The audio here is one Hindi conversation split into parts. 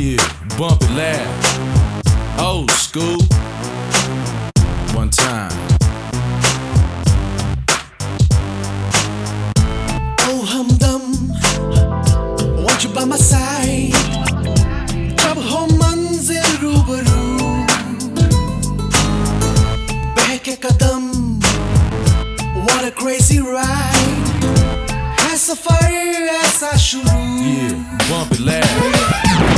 Yeah, bump it loud. Old school. One time. Oh, hum dum, Want you by my side. Jab ho manzil rubaru. Behke kadam. What a crazy ride. ऐसा फर ऐसा शुरू yeah, bump it loud.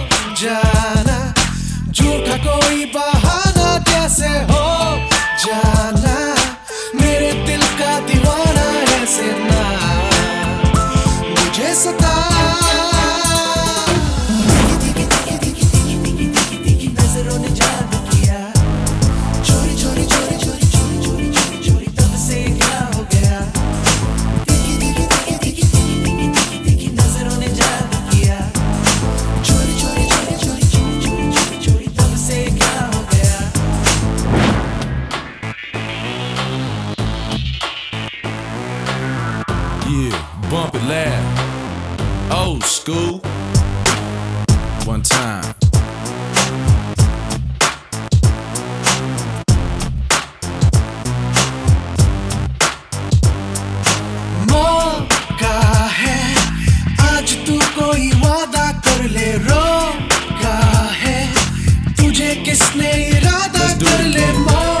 जाना। झूठा कोई बहाना कैसे हो जाना? मेरे दिल का दीवाना ऐसे ना। मुझे सत school one time. किसने इरादा कर ले मौत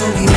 gasoline.